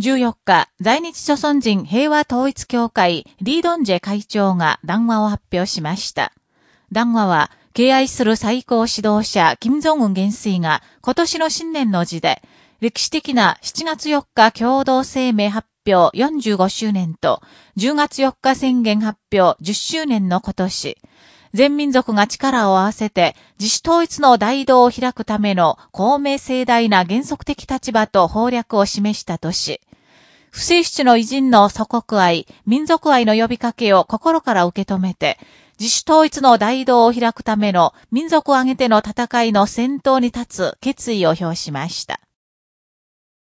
14日、在日朝鮮人平和統一協会リードンジェ会長が談話を発表しました。談話は、敬愛する最高指導者、金正恩元帥が今年の新年の字で、歴史的な7月4日共同声明発表45周年と、10月4日宣言発表10周年の今年、全民族が力を合わせて自主統一の大道を開くための公明盛大な原則的立場と法略を示したとし、不正室の偉人の祖国愛、民族愛の呼びかけを心から受け止めて、自主統一の大道を開くための民族を挙げての戦いの先頭に立つ決意を表しました。